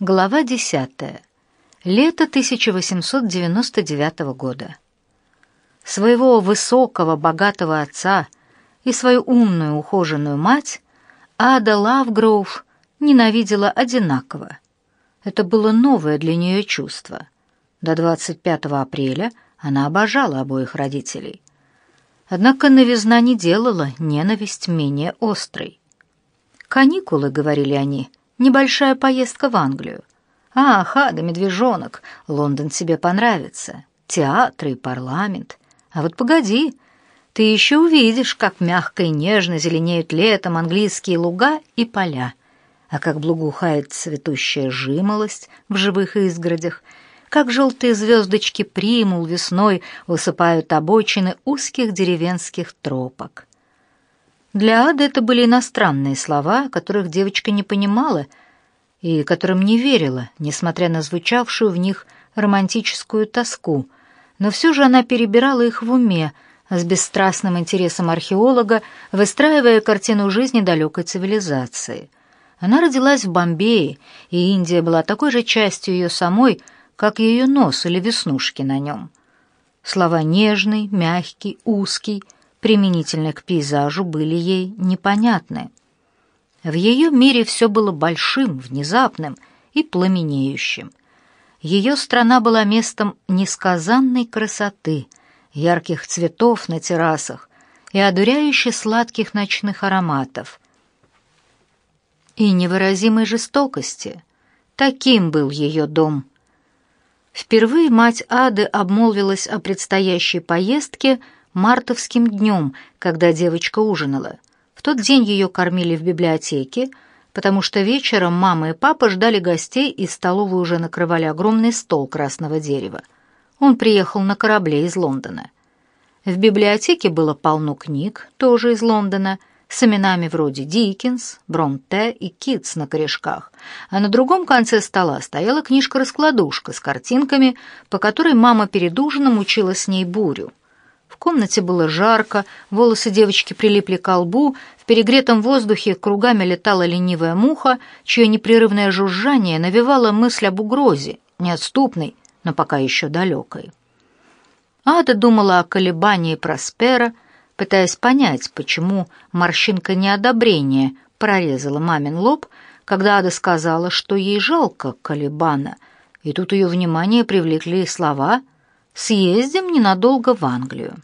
Глава 10. Лето 1899 года. Своего высокого, богатого отца и свою умную, ухоженную мать Ада Лавгроув ненавидела одинаково. Это было новое для нее чувство. До 25 апреля она обожала обоих родителей. Однако новизна не делала ненависть менее острой. «Каникулы», — говорили они, — Небольшая поездка в Англию. Ах, Ада, медвежонок, Лондон тебе понравится. Театры и парламент. А вот погоди, ты еще увидишь, как мягко и нежно зеленеют летом английские луга и поля, а как благоухает цветущая жимолость в живых изгородях, как желтые звездочки примул весной высыпают обочины узких деревенских тропок. Для Ады это были иностранные слова, которых девочка не понимала и которым не верила, несмотря на звучавшую в них романтическую тоску. Но все же она перебирала их в уме, с бесстрастным интересом археолога, выстраивая картину жизни далекой цивилизации. Она родилась в Бомбее, и Индия была такой же частью ее самой, как ее нос или веснушки на нем. Слова «нежный», «мягкий», «узкий» применительно к пейзажу, были ей непонятны. В ее мире все было большим, внезапным и пламенеющим. Ее страна была местом несказанной красоты, ярких цветов на террасах и одуряюще сладких ночных ароматов. И невыразимой жестокости. Таким был ее дом. Впервые мать Ады обмолвилась о предстоящей поездке мартовским днем, когда девочка ужинала. В тот день ее кормили в библиотеке, потому что вечером мама и папа ждали гостей, и столовую уже накрывали огромный стол красного дерева. Он приехал на корабле из Лондона. В библиотеке было полно книг, тоже из Лондона, с именами вроде Диккенс, Бронте и Китс на корешках, а на другом конце стола стояла книжка-раскладушка с картинками, по которой мама перед ужином учила с ней бурю. В комнате было жарко, волосы девочки прилипли к лбу, в перегретом воздухе кругами летала ленивая муха, чье непрерывное жужжание навевало мысль об угрозе, неотступной, но пока еще далекой. Ада думала о колебании Проспера, пытаясь понять, почему морщинка неодобрения прорезала мамин лоб, когда Ада сказала, что ей жалко Калибана, и тут ее внимание привлекли слова — Съездим ненадолго в Англию.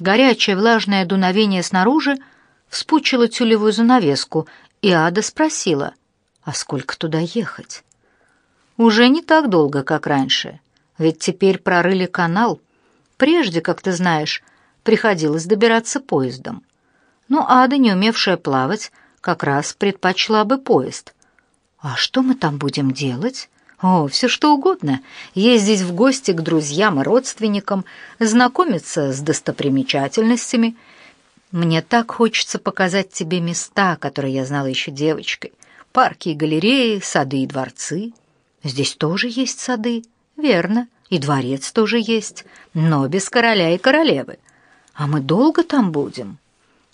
Горячее влажное дуновение снаружи вспучило тюлевую занавеску, и Ада спросила, а сколько туда ехать? Уже не так долго, как раньше, ведь теперь прорыли канал. Прежде, как ты знаешь, приходилось добираться поездом. Но Ада, не умевшая плавать, как раз предпочла бы поезд. А что мы там будем делать? О, все что угодно. Ездить в гости к друзьям и родственникам, знакомиться с достопримечательностями. Мне так хочется показать тебе места, которые я знала еще девочкой. Парки и галереи, сады и дворцы. Здесь тоже есть сады, верно, и дворец тоже есть, но без короля и королевы. А мы долго там будем?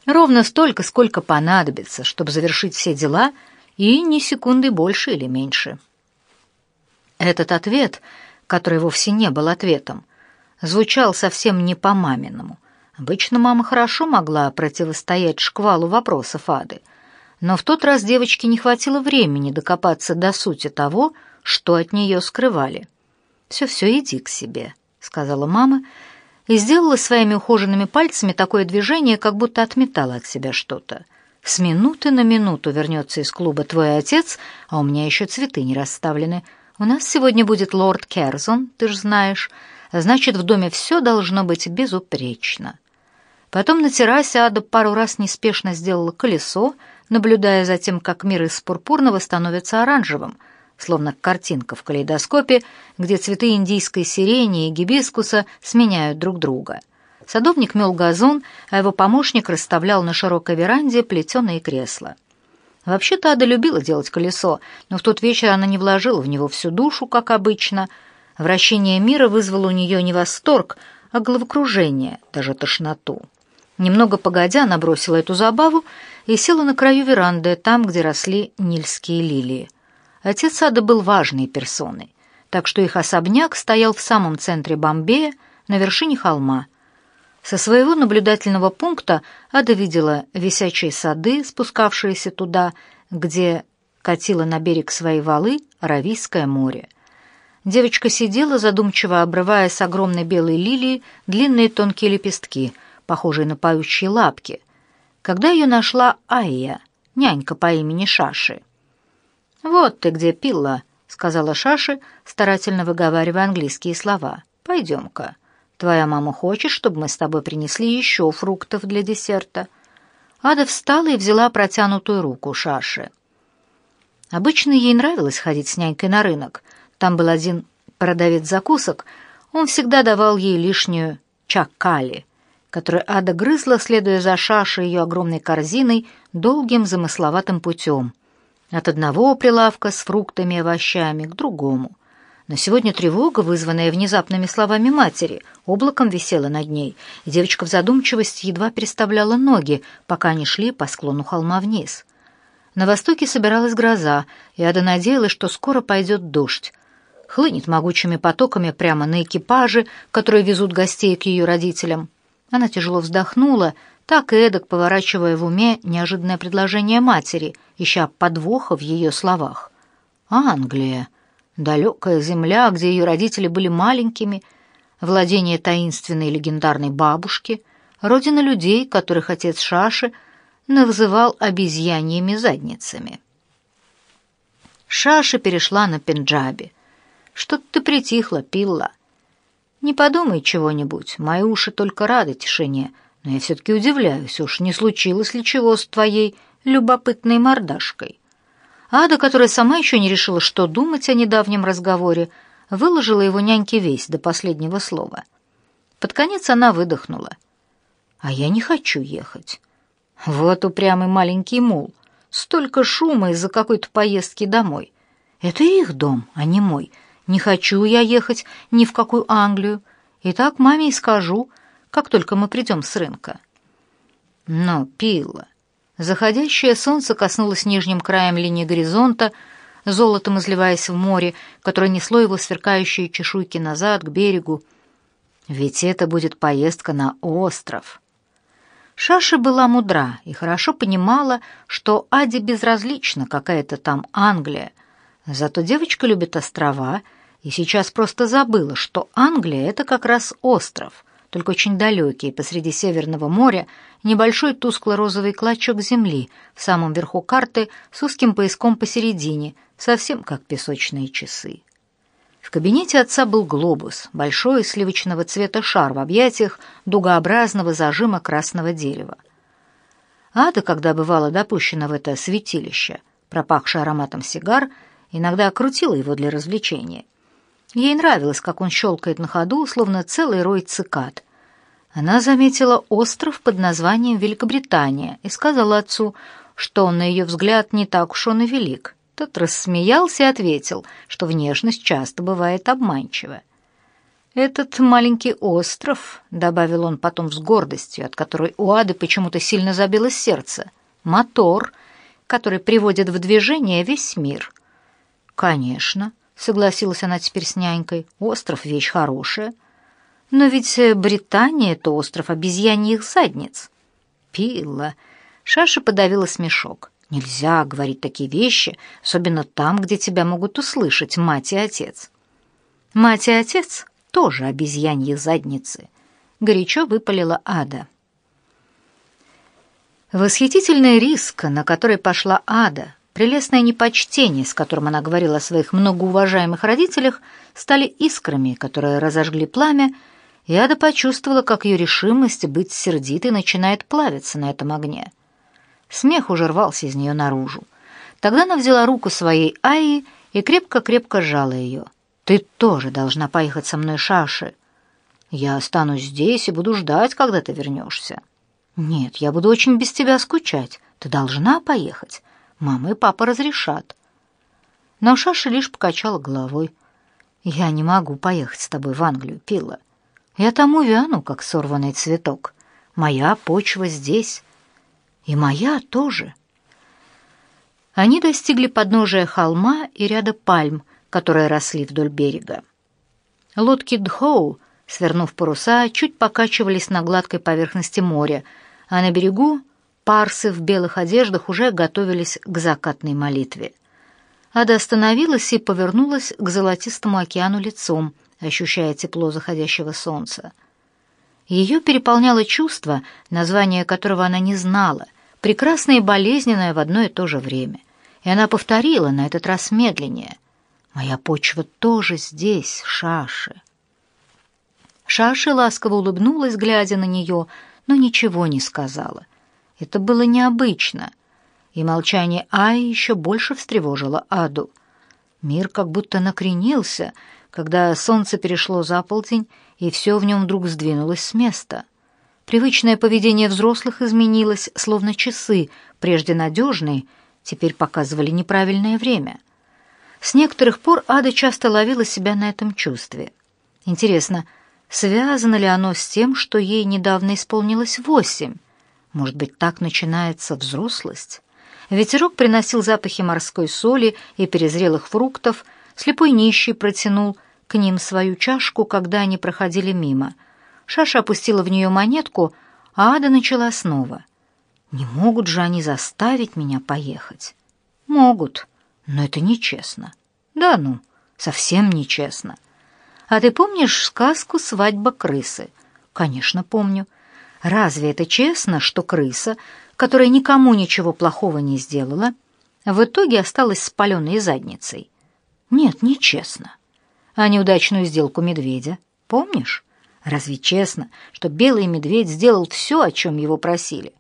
Ровно столько, сколько понадобится, чтобы завершить все дела, и ни секунды больше или меньше». Этот ответ, который вовсе не был ответом, звучал совсем не по-маминому. Обычно мама хорошо могла противостоять шквалу вопросов Ады, но в тот раз девочке не хватило времени докопаться до сути того, что от нее скрывали. «Все-все, иди к себе», — сказала мама, и сделала своими ухоженными пальцами такое движение, как будто отметала от себя что-то. «С минуты на минуту вернется из клуба твой отец, а у меня еще цветы не расставлены. «У нас сегодня будет лорд Керзон, ты ж знаешь. Значит, в доме все должно быть безупречно». Потом на террасе Ада пару раз неспешно сделала колесо, наблюдая за тем, как мир из пурпурного становится оранжевым, словно картинка в калейдоскопе, где цветы индийской сирени и гибискуса сменяют друг друга. Садовник мел газон, а его помощник расставлял на широкой веранде плетеные кресла. Вообще-то Ада любила делать колесо, но в тот вечер она не вложила в него всю душу, как обычно. Вращение мира вызвало у нее не восторг, а головокружение, даже тошноту. Немного погодя, она бросила эту забаву и села на краю веранды, там, где росли нильские лилии. Отец Ады был важной персоной, так что их особняк стоял в самом центре Бомбея, на вершине холма. Со своего наблюдательного пункта Ада видела висячие сады, спускавшиеся туда, где катило на берег свои валы Аравийское море. Девочка сидела, задумчиво обрывая с огромной белой лилии длинные тонкие лепестки, похожие на паучьи лапки, когда ее нашла Айя, нянька по имени Шаши. «Вот ты где, Пилла», — сказала Шаши, старательно выговаривая английские слова. «Пойдем-ка. Твоя мама хочет, чтобы мы с тобой принесли еще фруктов для десерта». Ада встала и взяла протянутую руку Шаши. Обычно ей нравилось ходить с нянькой на рынок. Там был один продавец закусок, он всегда давал ей лишнюю чакали, которую Ада грызла, следуя за Шашей ее огромной корзиной долгим замысловатым путем. От одного прилавка с фруктами и овощами к другому. Но сегодня тревога, вызванная внезапными словами матери, облаком висела над ней, девочка в задумчивости едва переставляла ноги, пока они шли по склону холма вниз. На востоке собиралась гроза, и Ада надеялась, что скоро пойдет дождь. Хлынет могучими потоками прямо на экипажи, которые везут гостей к ее родителям. Она тяжело вздохнула, так и эдак поворачивая в уме неожиданное предложение матери, ища подвоха в ее словах. «Англия. Далекая земля, где ее родители были маленькими, владение таинственной легендарной бабушки, родина людей, которых отец Шаши — называл обезьяньями задницами. Шаша перешла на пенджаби. «Что-то ты притихла, Пилла. Не подумай чего-нибудь, мои уши только рады тишине, но я все-таки удивляюсь, уж не случилось ли чего с твоей любопытной мордашкой». Ада, которая сама еще не решила, что думать о недавнем разговоре, выложила его няньке весь до последнего слова. Под конец она выдохнула. «А я не хочу ехать. Вот упрямый маленький мул. Столько шума из-за какой-то поездки домой. Это их дом, а не мой. Не хочу я ехать ни в какую Англию. И так маме и скажу, как только мы придем с рынка. Но, Пилла, заходящее солнце коснулось нижним краем линии горизонта, золотом изливаясь в море, которое несло его сверкающие чешуйки назад к берегу. Ведь это будет поездка на остров. Шаша была мудра и хорошо понимала, что Аде безразлична какая-то там Англия. Зато девочка любит острова и сейчас просто забыла, что Англия — это как раз остров, только очень далекий, посреди Северного моря, небольшой тускло-розовый клочок земли в самом верху карты с узким пояском посередине, совсем как песочные часы. В кабинете отца был глобус, большой сливочного цвета шар в объятиях дугообразного зажима красного дерева. Ада, когда бывала допущена в это святилище, пропахшее ароматом сигар, иногда крутила его для развлечения. Ей нравилось, как он щелкает на ходу, словно целый рой цикад. Она заметила остров под названием Великобритания и сказала отцу, что, на ее взгляд, не так уж он и велик. Тот рассмеялся и ответил, что внешность часто бывает обманчива. «Этот маленький остров», — добавил он потом с гордостью, от которой у Ады почему-то сильно забилось сердце, — «мотор, который приводит в движение весь мир». «Конечно», — согласилась она теперь с нянькой, — «остров — вещь хорошая». «Но ведь Британия — это остров обезьяньих задниц». Пила. Шаша подавила смешок. Нельзя говорить такие вещи, особенно там, где тебя могут услышать мать и отец. Мать и отец тоже обезьяньи задницы, горячо выпалила Ада. Восхитительный риск, на который пошла Ада, прелестное непочтение, с которым она говорила о своих многоуважаемых родителях, стали искрами, которые разожгли пламя, и Ада почувствовала, как ее решимость быть сердитой начинает плавиться на этом огне. Смех уже рвался из нее наружу. Тогда она взяла руку своей Аи и крепко-крепко сжала ее. «Ты тоже должна поехать со мной, Шаши. Я останусь здесь и буду ждать, когда ты вернешься». «Нет, я буду очень без тебя скучать. Ты должна поехать. Мама и папа разрешат». Но Шаша лишь покачала головой. «Я не могу поехать с тобой в Англию, Пила. Я там увяну, как сорванный цветок. Моя почва здесь, и моя тоже. Они достигли подножия холма и ряда пальм, которые росли вдоль берега. Лодки Дхоу, свернув паруса, чуть покачивались на гладкой поверхности моря, а на берегу парсы в белых одеждах уже готовились к закатной молитве. Ада остановилась и повернулась к золотистому океану лицом, ощущая тепло заходящего солнца. Ее переполняло чувство, название которого она не знала, прекрасное и болезненное в одно и то же время. И она повторила на этот раз медленнее. «Моя почва тоже здесь, Шаши». Шаши ласково улыбнулась, глядя на нее, но ничего не сказала. Это было необычно, и молчание Аи еще больше встревожило Аду. Мир как будто накренился, когда солнце перешло за полдень, и все в нем вдруг сдвинулось с места. Привычное поведение взрослых изменилось, словно часы, прежде надежные, теперь показывали неправильное время. С некоторых пор Ада часто ловила себя на этом чувстве. Интересно, связано ли оно с тем, что ей недавно исполнилось восемь? Может быть, так начинается взрослость? Ветерок приносил запахи морской соли и перезрелых фруктов, слепой нищий протянул к ним свою чашку, когда они проходили мимо. Шаша опустила в нее монетку, а Ада начала снова. «Не могут же они заставить меня поехать?» «Могут, но это нечестно». «Да ну, совсем нечестно». «А ты помнишь сказку «Свадьба крысы»?» «Конечно, помню. Разве это честно, что крыса, которая никому ничего плохого не сделала, в итоге осталась спаленной задницей?» «Нет, нечестно» а неудачную сделку медведя. Помнишь? Разве честно, что белый медведь сделал все, о чем его просили,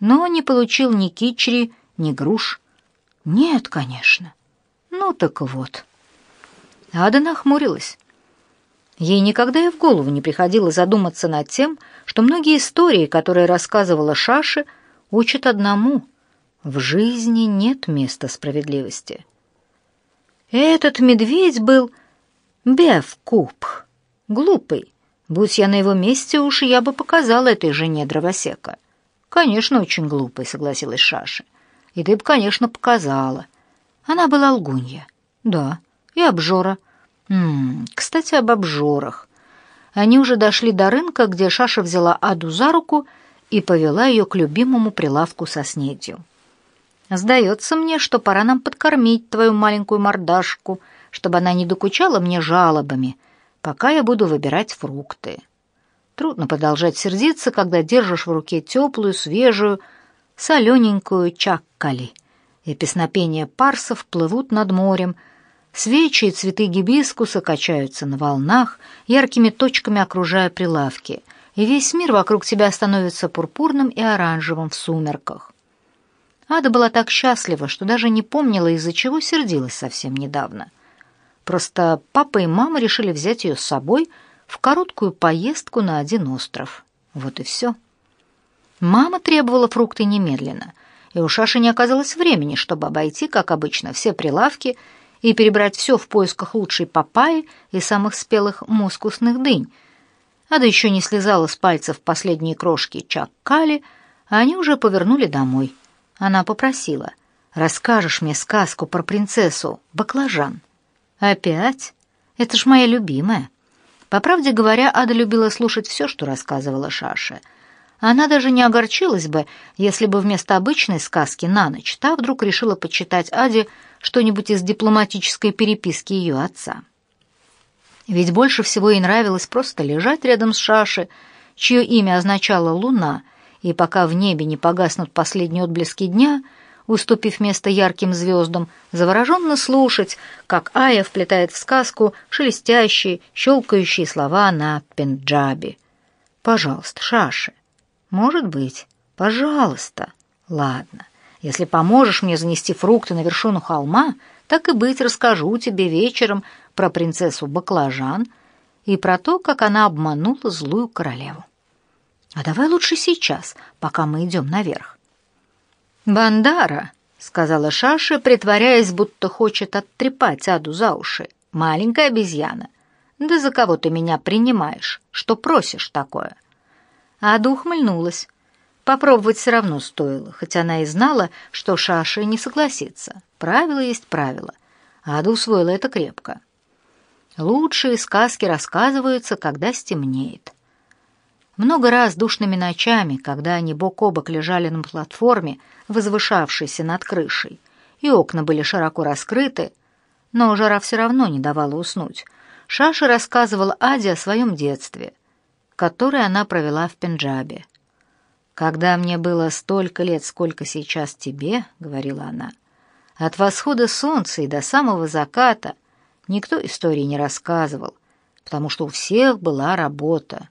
но не получил ни кичери, ни груш? Нет, конечно. Ну так вот. Ада нахмурилась. Ей никогда и в голову не приходило задуматься над тем, что многие истории, которые рассказывала Шаши, учат одному — в жизни нет места справедливости. Этот медведь был Бевкуп. Глупый. Будь я на его месте, уж я бы показала этой жене дровосека. Конечно, очень глупый, согласилась Шаша. И ты бы, конечно, показала. Она была лгунья. Да, и обжора. М -м, кстати, об обжорах. Они уже дошли до рынка, где Шаша взяла Аду за руку и повела ее к любимому прилавку со снедью. «Сдается мне, что пора нам подкормить твою маленькую мордашку», чтобы она не докучала мне жалобами, пока я буду выбирать фрукты. Трудно продолжать сердиться, когда держишь в руке теплую, свежую, солененькую чаккали, и песнопения парсов плывут над морем, свечи и цветы гибискуса качаются на волнах, яркими точками окружая прилавки, и весь мир вокруг тебя становится пурпурным и оранжевым в сумерках. Ада была так счастлива, что даже не помнила, из-за чего сердилась совсем недавно — Просто папа и мама решили взять ее с собой в короткую поездку на один остров. Вот и все. Мама требовала фрукты немедленно, и у Шаши не оказалось времени, чтобы обойти, как обычно, все прилавки и перебрать все в поисках лучшей папайи и самых спелых мускусных дынь. Ада еще не слезала с пальцев последние крошки чаккали, а они уже повернули домой. Она попросила, «Расскажешь мне сказку про принцессу Баклажан?» «Опять? Это ж моя любимая». По правде говоря, Ада любила слушать все, что рассказывала Шаша. Она даже не огорчилась бы, если бы вместо обычной сказки на ночь та вдруг решила почитать Аде что-нибудь из дипломатической переписки ее отца. Ведь больше всего ей нравилось просто лежать рядом с Шашей, чье имя означало «луна», и пока в небе не погаснут последние отблески дня — уступив место ярким звездам, завороженно слушать, как Ая вплетает в сказку шелестящие, щелкающие слова на пенджаби. «Пожалуйста, Шаши». «Может быть. Пожалуйста». «Ладно. Если поможешь мне занести фрукты на вершину холма, так и быть, расскажу тебе вечером про принцессу Баклажан и про то, как она обманула злую королеву. А давай лучше сейчас, пока мы идем наверх. «Бандара», — сказала Шаша, притворяясь, будто хочет оттрепать Аду за уши. «Маленькая обезьяна. Да за кого ты меня принимаешь? Что просишь такое?» Ада ухмыльнулась. Попробовать все равно стоило, хотя она и знала, что Шаша не согласится. Правило есть правило. Ада усвоила это крепко. Лучшие сказки рассказываются, когда стемнеет. Много раз душными ночами, когда они бок о бок лежали на платформе, возвышавшейся над крышей, и окна были широко раскрыты, но жара все равно не давала уснуть, Шаша рассказывала Аде о своем детстве, которое она провела в Пенджабе. «Когда мне было столько лет, сколько сейчас тебе», — говорила она, — «от восхода солнца и до самого заката никто истории не рассказывал, потому что у всех была работа.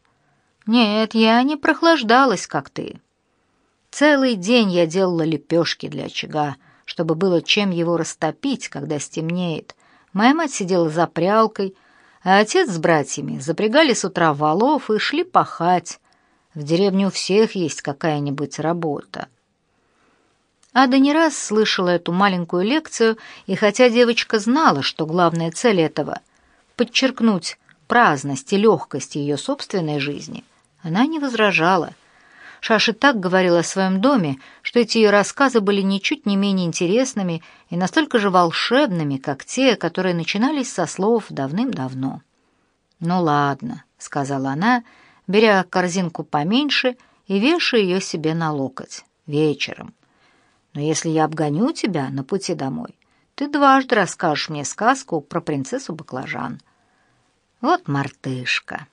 Нет, я не прохлаждалась, как ты. Целый день я делала лепешки для очага, чтобы было чем его растопить, когда стемнеет. Моя мать сидела за прялкой, а отец с братьями запрягали с утра валов и шли пахать, в деревне у всех есть какая-нибудь работа. Ада не раз слышала эту маленькую лекцию, и хотя девочка знала, что главная цель этого — подчеркнуть праздность и легкость ее собственной жизни, она не возражала. Шаша так говорила о своем доме, что эти ее рассказы были ничуть не менее интересными и настолько же волшебными, как те, которые начинались со слов давным-давно. «Ну ладно», — сказала она, — беря корзинку поменьше и вешая ее себе на локоть вечером. Но если я обгоню тебя на пути домой, ты дважды расскажешь мне сказку про принцессу Баклажан. Вот мартышка.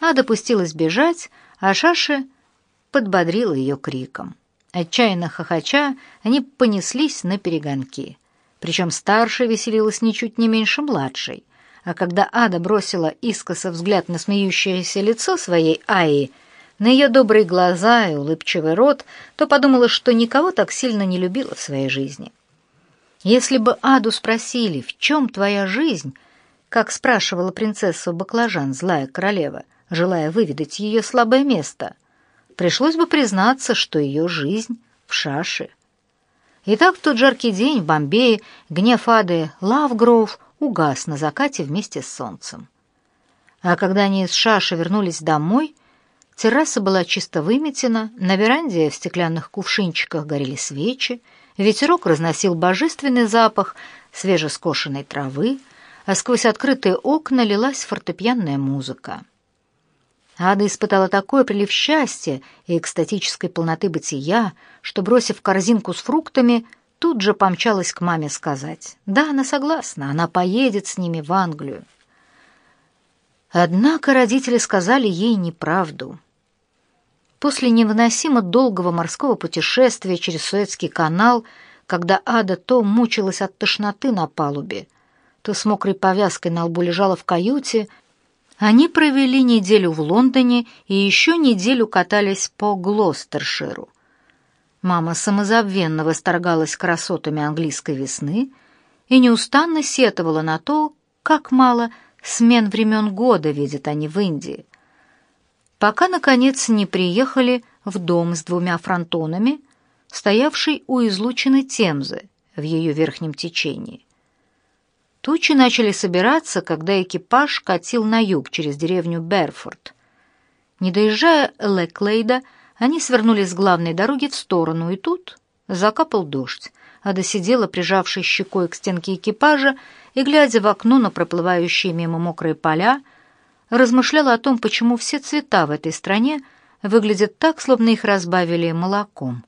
А допустилась бежать, а Шаши подбодрила ее криком. Отчаянно хохоча, они понеслись на перегонки. Причем старшая веселилась ничуть не меньше младшей — а когда Ада бросила искоса взгляд на смеющееся лицо своей Аи, на ее добрые глаза и улыбчивый рот, то подумала, что никого так сильно не любила в своей жизни. Если бы Аду спросили, в чем твоя жизнь, как спрашивала принцесса Баклажан, злая королева, желая выведать ее слабое место, пришлось бы признаться, что ее жизнь в шаше. Итак, в тот жаркий день в Бомбее гнев Ады Лавгроув угас на закате вместе с солнцем. А когда они из Шаши вернулись домой, терраса была чисто выметена, на веранде в стеклянных кувшинчиках горели свечи, ветерок разносил божественный запах свежескошенной травы, а сквозь открытые окна лилась фортепианная музыка. Ада испытала такой прилив счастья и экстатической полноты бытия, что, бросив корзинку с фруктами, тут же помчалась к маме сказать. Да, она согласна, она поедет с ними в Англию. Однако родители сказали ей неправду. После невыносимо долгого морского путешествия через Суэцкий канал, когда Ада то мучилась от тошноты на палубе, то с мокрой повязкой на лбу лежала в каюте, они провели неделю в Лондоне и еще неделю катались по Глостерширу. Мама самозабвенно восторгалась красотами английской весны и неустанно сетовала на то, как мало смен времен года видят они в Индии. Пока, наконец, не приехали в дом с двумя фронтонами, стоявший у излученной Темзы в ее верхнем течении. Тучи начали собираться, когда экипаж катил на юг через деревню Берфорд. Не доезжая Леклейда, они свернули с главной дороги в сторону, и тут закапал дождь. Ада сидела, прижавшись щекой к стенке экипажа, и, глядя в окно на проплывающие мимо мокрые поля, размышляла о том, почему все цвета в этой стране выглядят так, словно их разбавили молоком.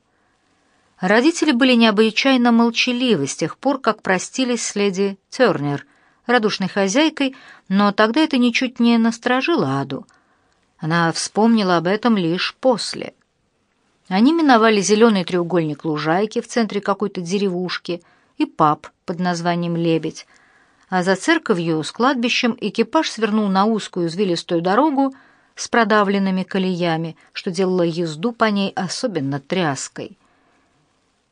Родители были необычайно молчаливы с тех пор, как простились с леди Тернер, радушной хозяйкой, но тогда это ничуть не насторожило Аду. Она вспомнила об этом лишь после. Они миновали зеленый треугольник лужайки в центре какой-то деревушки и паб под названием «Лебедь», а за церковью с кладбищем экипаж свернул на узкую извилистую дорогу с продавленными колеями, что делало езду по ней особенно тряской.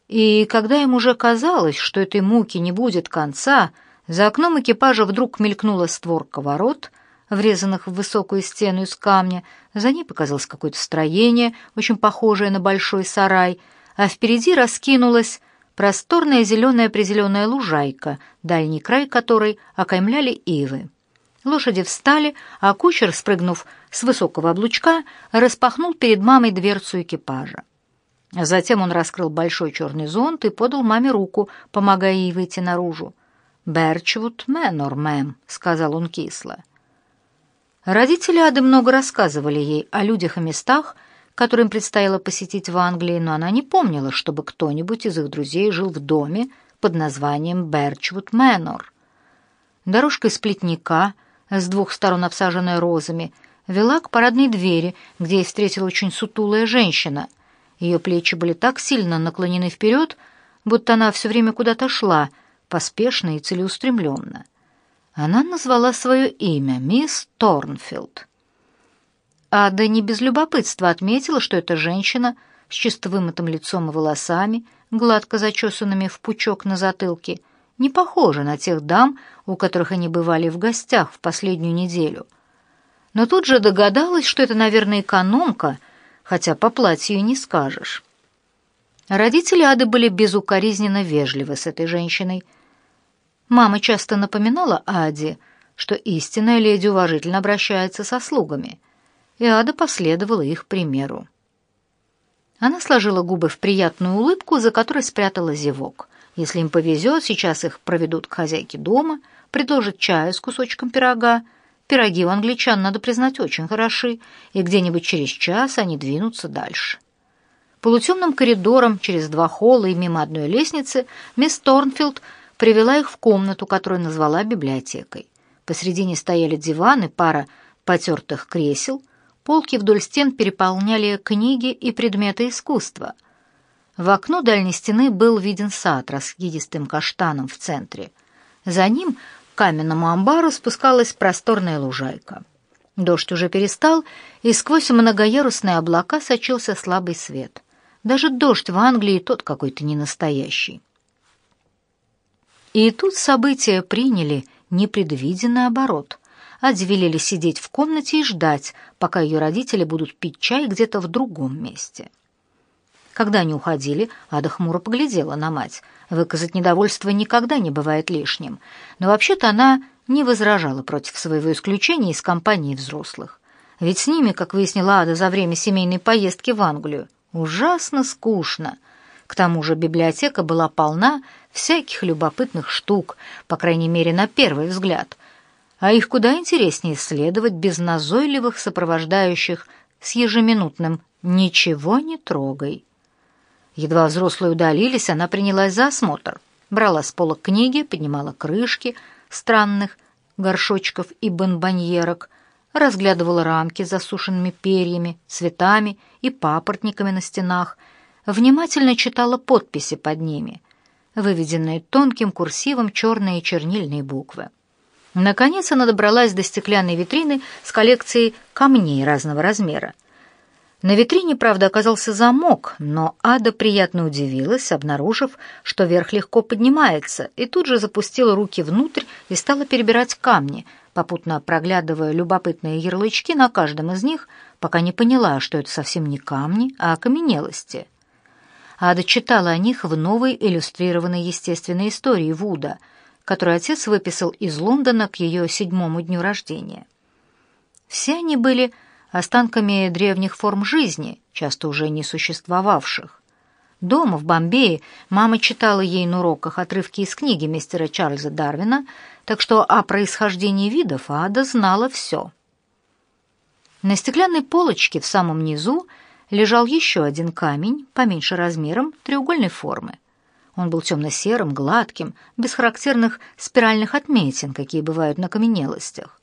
И когда им уже казалось, что этой муки не будет конца, за окном экипажа вдруг мелькнула створка ворот — врезанных в высокую стену из камня. За ней показалось какое-то строение, очень похожее на большой сарай, а впереди раскинулась просторная зеленая-призеленая лужайка, дальний край которой окаймляли ивы. Лошади встали, а кучер, спрыгнув с высокого облучка, распахнул перед мамой дверцу экипажа. Затем он раскрыл большой черный зонт и подал маме руку, помогая ей выйти наружу. «Берчвуд Мэнор, мэм», — сказал он кисло. Родители Ады много рассказывали ей о людях и местах, которые предстояло посетить в Англии, но она не помнила, чтобы кто-нибудь из их друзей жил в доме под названием Берчвуд Мэнор. Дорожка из плетника, с двух сторон обсаженная розами, вела к парадной двери, где ей встретила очень сутулая женщина. Ее плечи были так сильно наклонены вперед, будто она все время куда-то шла, поспешно и целеустремленно. Она назвала свое имя — мисс Торнфилд. Ада не без любопытства отметила, что эта женщина с чисто вымытым лицом и волосами, гладко зачесанными в пучок на затылке, не похожа на тех дам, у которых они бывали в гостях в последнюю неделю. Но тут же догадалась, что это, наверное, экономка, хотя по платью не скажешь. Родители Ады были безукоризненно вежливы с этой женщиной. Мама часто напоминала Аде, что истинная леди уважительно обращается со слугами — и Ада последовала их примеру. Она сложила губы в приятную улыбку, за которой спрятала зевок. Если им повезет, сейчас их проведут к хозяйке дома, предложат чаю с кусочком пирога. Пироги у англичан, надо признать, очень хороши, и где-нибудь через час они двинутся дальше. Полутемным коридором, через два холла и мимо одной лестницы, мисс Торнфилд привела их в комнату, которую назвала библиотекой. Посредине стояли диваны, пара потертых кресел — Полки вдоль стен переполняли книги и предметы искусства. В окно дальней стены был виден сад раскидистым каштаном в центре. За ним каменному амбару спускалась просторная лужайка. Дождь уже перестал, и сквозь многоярусные облака сочился слабый свет. Даже дождь в Англии тот какой-то ненастоящий. И тут события приняли непредвиденный оборот. Аде велели сидеть в комнате и ждать, пока ее родители будут пить чай где-то в другом месте. Когда они уходили, Ада хмуро поглядела на мать. Выказать недовольство никогда не бывает лишним, но вообще-то она не возражала против своего исключения из компании взрослых. Ведь с ними, как выяснила Ада за время семейной поездки в Англию, ужасно скучно. К тому же библиотека была полна всяких любопытных штук, по крайней мере, на первый взгляд — а их куда интереснее исследовать без назойливых сопровождающих с ежеминутным «ничего не трогай». Едва взрослые удалились, она принялась за осмотр. Брала с пола книги, поднимала крышки странных горшочков и бонбоньерок, разглядывала рамки с засушенными перьями, цветами и папоротниками на стенах, внимательно читала подписи под ними, выведенные тонким курсивом черные чернильные буквы. Наконец она добралась до стеклянной витрины с коллекцией камней разного размера. На витрине, правда, оказался замок, но Ада приятно удивилась, обнаружив, что верх легко поднимается, и тут же запустила руки внутрь и стала перебирать камни, попутно проглядывая любопытные ярлычки на каждом из них, пока не поняла, что это совсем не камни, а окаменелости. Ада читала о них в новой иллюстрированной естественной истории Вуда — который отец выписал из Лондона к ее седьмому дню рождения. Все они были останками древних форм жизни, часто уже не существовавших. Дома, в Бомбее, мама читала ей на уроках отрывки из книги мистера Чарльза Дарвина, так что о происхождении видов Ада знала все. На стеклянной полочке в самом низу лежал еще один камень, поменьше размером, треугольной формы. Он был темно-серым, гладким, без характерных спиральных отметин, какие бывают на каменелостях.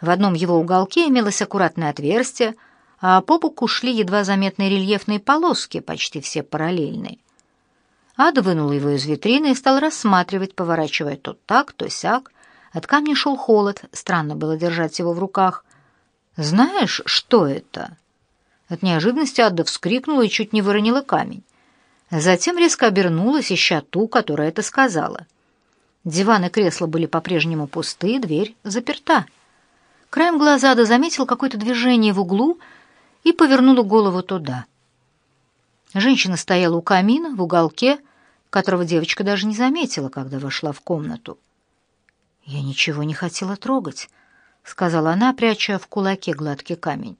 В одном его уголке имелось аккуратное отверстие, а по боку шли едва заметные рельефные полоски, почти все параллельные. Ада вынула его из витрины и стал рассматривать, поворачивая то так, то сяк. От камня шел холод, странно было держать его в руках. «Знаешь, что это?» От неожиданности Ада вскрикнула и чуть не выронила камень. Затем резко обернулась, ища ту, которая это сказала. Диван и кресло были по-прежнему пусты, дверь заперта. Краем глаза Ада заметил какое-то движение в углу и повернула голову туда. Женщина стояла у камина в уголке, которого девочка даже не заметила, когда вошла в комнату. «Я ничего не хотела трогать», — сказала она, пряча в кулаке гладкий камень.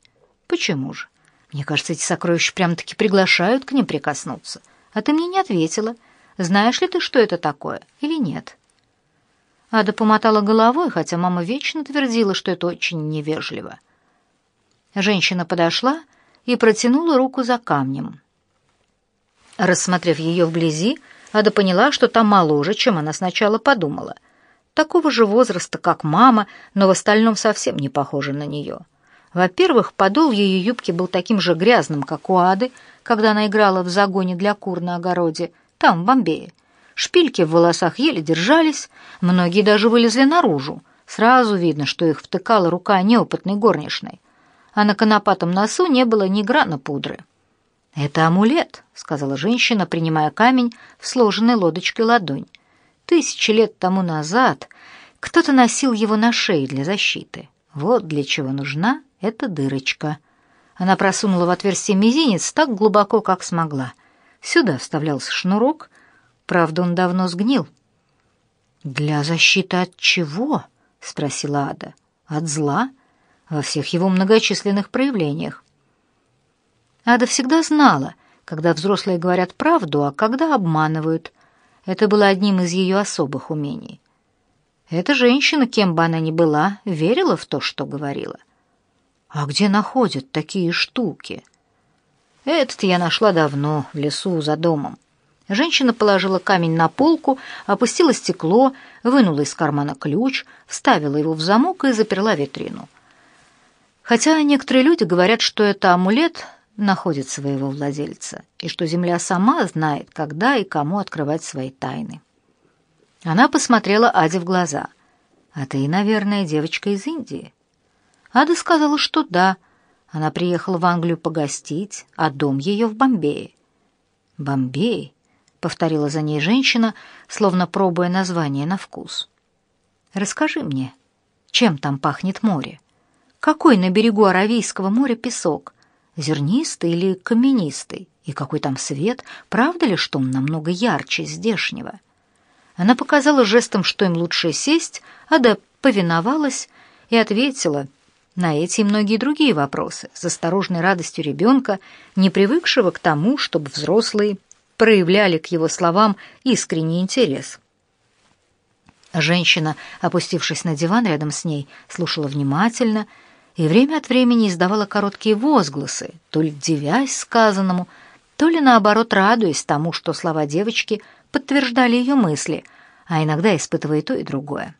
«Почему же? Мне кажется, эти сокровища прям-таки приглашают к ним прикоснуться. А ты мне не ответила. Знаешь ли ты, что это такое, или нет?» Ада помотала головой, хотя мама вечно твердила, что это очень невежливо. Женщина подошла и протянула руку за камнем. Рассмотрев ее вблизи, Ада поняла, что та моложе, чем она сначала подумала. Такого же возраста, как мама, но в остальном совсем не похожа на нее. Во-первых, подол ее юбки был таким же грязным, как у Ады, когда она играла в загоне для кур на огороде, там, в Бомбее. Шпильки в волосах еле держались, многие даже вылезли наружу. Сразу видно, что их втыкала рука неопытной горничной. А на конопатом носу не было ни грана пудры. «Это амулет», — сказала женщина, принимая камень в сложенной лодочкой ладонь. «Тысячи лет тому назад кто-то носил его на шее для защиты. Вот для чего нужна эта дырочка». Она просунула в отверстие мизинец так глубоко, как смогла. Сюда вставлялся шнурок, правда, он давно сгнил. «Для защиты от чего?» — спросила Ада. «От зла?» во всех его многочисленных проявлениях. Ада всегда знала, когда взрослые говорят правду, а когда обманывают. Это было одним из ее особых умений. Эта женщина, кем бы она ни была, верила в то, что говорила. А где находят такие штуки? Этот я нашла давно, в лесу за домом. Женщина положила камень на полку, опустила стекло, вынула из кармана ключ, вставила его в замок и заперла витрину. Хотя некоторые люди говорят, что это амулет находит своего владельца, и что Земля сама знает, когда и кому открывать свои тайны. Она посмотрела Аде в глаза. «А ты, наверное, девочка из Индии?» Ада сказала, что да. Она приехала в Англию погостить, а дом ее в Бомбее. «Бомбей?» — повторила за ней женщина, словно пробуя название на вкус. «Расскажи мне, чем там пахнет море? Какой на берегу Аравийского моря песок?» зернистый или каменистый, и какой там свет, правда ли, что он намного ярче здешнего? Она показала жестом, что им лучше сесть, Ада повиновалась и ответила на эти и многие другие вопросы с осторожной радостью ребенка, не привыкшего к тому, чтобы взрослые проявляли к его словам искренний интерес. Женщина, опустившись на диван рядом с ней, слушала внимательно и время от времени издавала короткие возгласы, то ли дивясь сказанному, то ли наоборот радуясь тому, что слова девочки подтверждали ее мысли, а иногда испытывая то и другое.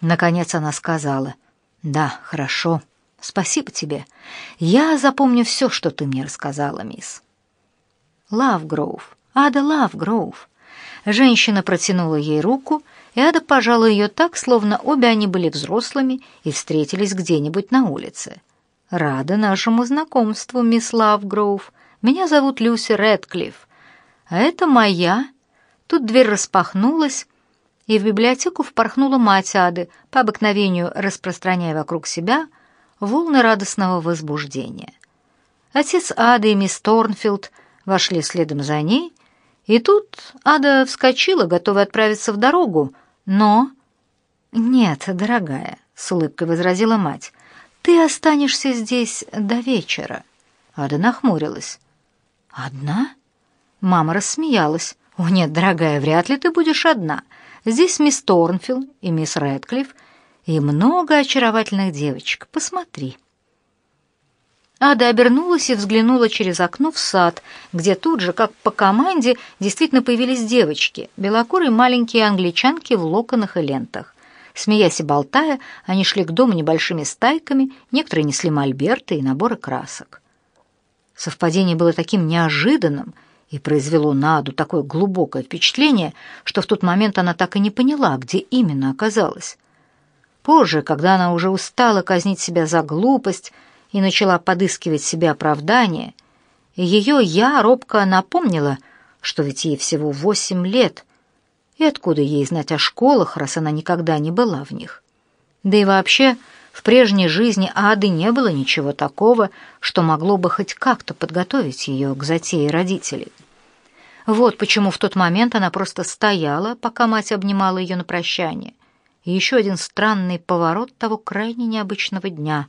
Наконец она сказала, «Да, хорошо, спасибо тебе. Я запомню все, что ты мне рассказала, мисс». Лавгроув, Ада Лавгроув. Женщина протянула ей руку, и Ада пожала ее так, словно обе они были взрослыми и встретились где-нибудь на улице. «Рада нашему знакомству, мисс Лавгроув. Меня зовут Люси Рэдклифф. А это моя...» Тут дверь распахнулась, и в библиотеку впорхнула мать Ады, по обыкновению распространяя вокруг себя волны радостного возбуждения. Отец Ады и мисс Торнфилд вошли следом за ней, и тут Ада вскочила, готовая отправиться в дорогу, но... «Нет, дорогая», — с улыбкой возразила мать, — «ты останешься здесь до вечера». Ада нахмурилась. «Одна?» Мама рассмеялась. «О нет, дорогая, вряд ли ты будешь одна. Здесь мисс Торнфилл и мисс Рэдклифф и много очаровательных девочек. Посмотри». Ада обернулась и взглянула через окно в сад, где тут же, как по команде, действительно появились девочки, белокурые маленькие англичанки в локонах и лентах. Смеясь и болтая, они шли к дому небольшими стайками, некоторые несли мольберты и наборы красок. Совпадение было таким неожиданным и произвело на Аду такое глубокое впечатление, что в тот момент она так и не поняла, где именно оказалась. Позже, когда она уже устала казнить себя за глупость, и начала подыскивать себе оправдание, ее «я» робко напомнила, что ведь ей всего восемь лет, и откуда ей знать о школах, раз она никогда не была в них. Да и вообще, в прежней жизни Ады не было ничего такого, что могло бы хоть как-то подготовить ее к затее родителей. Вот почему в тот момент она просто стояла, пока мать обнимала ее на прощание, и еще один странный поворот того крайне необычного дня.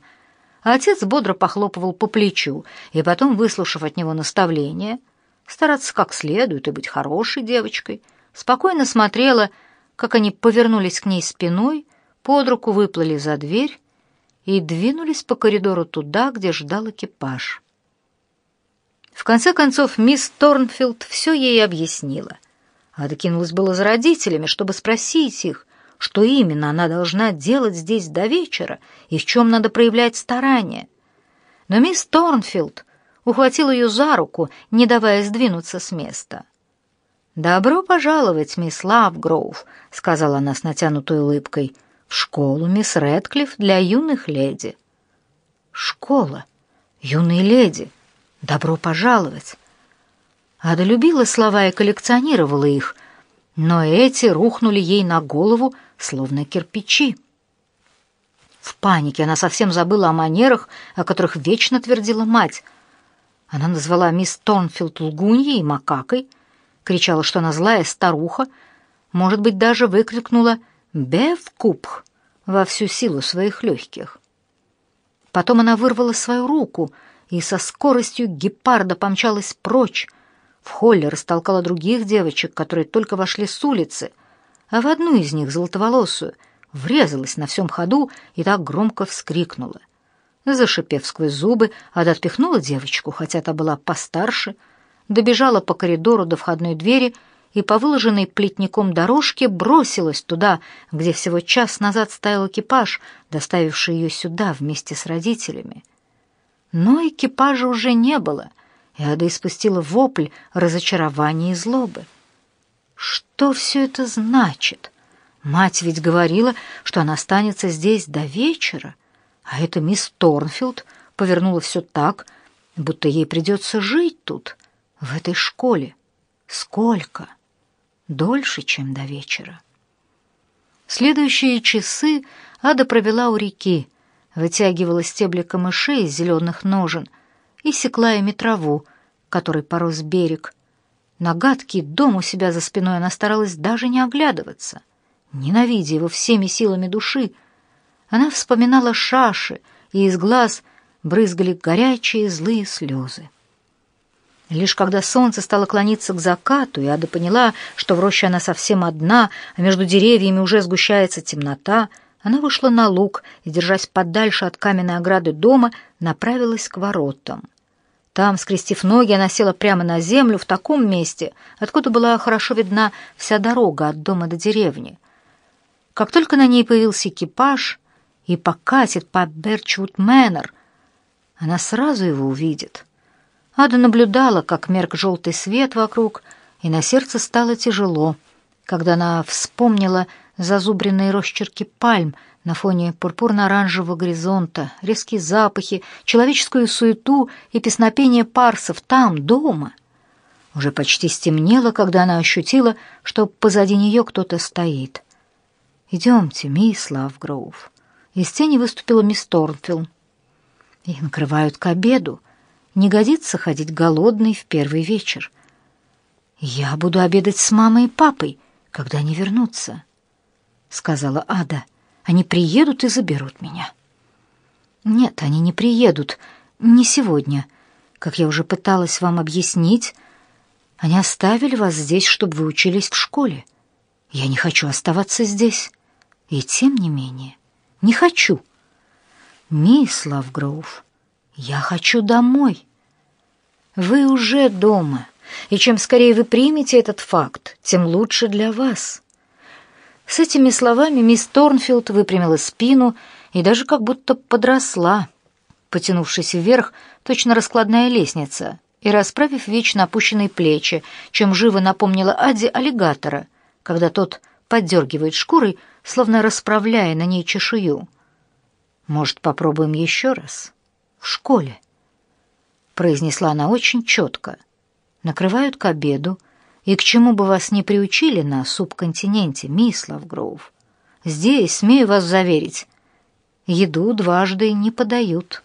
Отец бодро похлопывал по плечу, и потом, выслушав от него наставление, стараться как следует и быть хорошей девочкой, спокойно смотрела, как они повернулись к ней спиной, под руку выплыли за дверь и двинулись по коридору туда, где ждал экипаж. В конце концов, мисс Торнфилд все ей объяснила. Ада кинулась было за родителями, чтобы спросить их, что именно она должна делать здесь до вечера и в чем надо проявлять старание. Но мисс Торнфилд ухватил ее за руку, не давая сдвинуться с места. «Добро пожаловать, мисс Лавгроув», — сказала она с натянутой улыбкой, — «в школу мисс Рэдклифф для юных леди». «Школа? Юные леди? Добро пожаловать!» Ада любила слова и коллекционировала их, но эти рухнули ей на голову, словно кирпичи. В панике она совсем забыла о манерах, о которых вечно твердила мать. Она назвала мисс Торнфилд лгуньей и макакой, кричала, что она злая старуха, может быть, даже выкрикнула «Бевкупх» во всю силу своих легких. Потом она вырвала свою руку и со скоростью гепарда помчалась прочь, в холле растолкала других девочек, которые только вошли с улицы, а в одну из них, золотоволосую, врезалась на всем ходу и так громко вскрикнула. Зашипев сквозь зубы, Ада отпихнула девочку, хотя та была постарше, добежала по коридору до входной двери и по выложенной плетником дорожке бросилась туда, где всего час назад стоял экипаж, доставивший ее сюда вместе с родителями. Но экипажа уже не было — Ада испустила вопль разочарования и злобы. Что все это значит? Мать ведь говорила, что она останется здесь до вечера, а эта мисс Торнфилд повернула все так, будто ей придется жить тут, в этой школе. Сколько? Дольше, чем до вечера. Следующие часы Ада провела у реки, вытягивала стебли камышей из зеленых ножен — и секла ими траву, которой порос берег. На гадкий дом у себя за спиной она старалась даже не оглядываться. Ненавидя его всеми силами души, она вспоминала шаши, и из глаз брызгали горячие злые слезы. Лишь когда солнце стало клониться к закату, и Ада поняла, что в роще она совсем одна, а между деревьями уже сгущается темнота, она вышла на луг и, держась подальше от каменной ограды дома, направилась к воротам. Там, скрестив ноги, она села прямо на землю в таком месте, откуда была хорошо видна вся дорога от дома до деревни. Как только на ней появился экипаж и покатит по Берчвуд Мэннер, она сразу его увидит. Ада наблюдала, как мерк желтый свет вокруг, и на сердце стало тяжело, когда она вспомнила зазубренные росчерки пальм — на фоне пурпурно-оранжевого горизонта, резкие запахи, человеческую суету и песнопение парсов там, дома. Уже почти стемнело, когда она ощутила, что позади нее кто-то стоит. «Идемте, мисс Лавгроув». Из тени выступила мисс Торнфилл. «Их накрывают к обеду. Не годится ходить голодной в первый вечер. Я буду обедать с мамой и папой, когда они вернутся», — сказала Ада. Они приедут и заберут меня. Нет, они не приедут. Не сегодня. Как я уже пыталась вам объяснить, они оставили вас здесь, чтобы вы учились в школе. Я не хочу оставаться здесь. И тем не менее, не хочу. Мисс Лавгроув, я хочу домой. Вы уже дома, и чем скорее вы примете этот факт, тем лучше для вас. С этими словами мисс Торнфилд выпрямила спину и даже как будто подросла, потянувшись вверх, точно раскладная лестница, и расправив вечно опущенные плечи, чем живо напомнила Аде аллигатора, когда тот поддергивает шкурой, словно расправляя на ней чешую. «Может, попробуем еще раз? В школе?» произнесла она очень четко. «Накрывают к обеду, и к чему бы вас не приучили на субконтиненте, мисс Лавгроув, здесь, смею вас заверить, еду дважды не подают».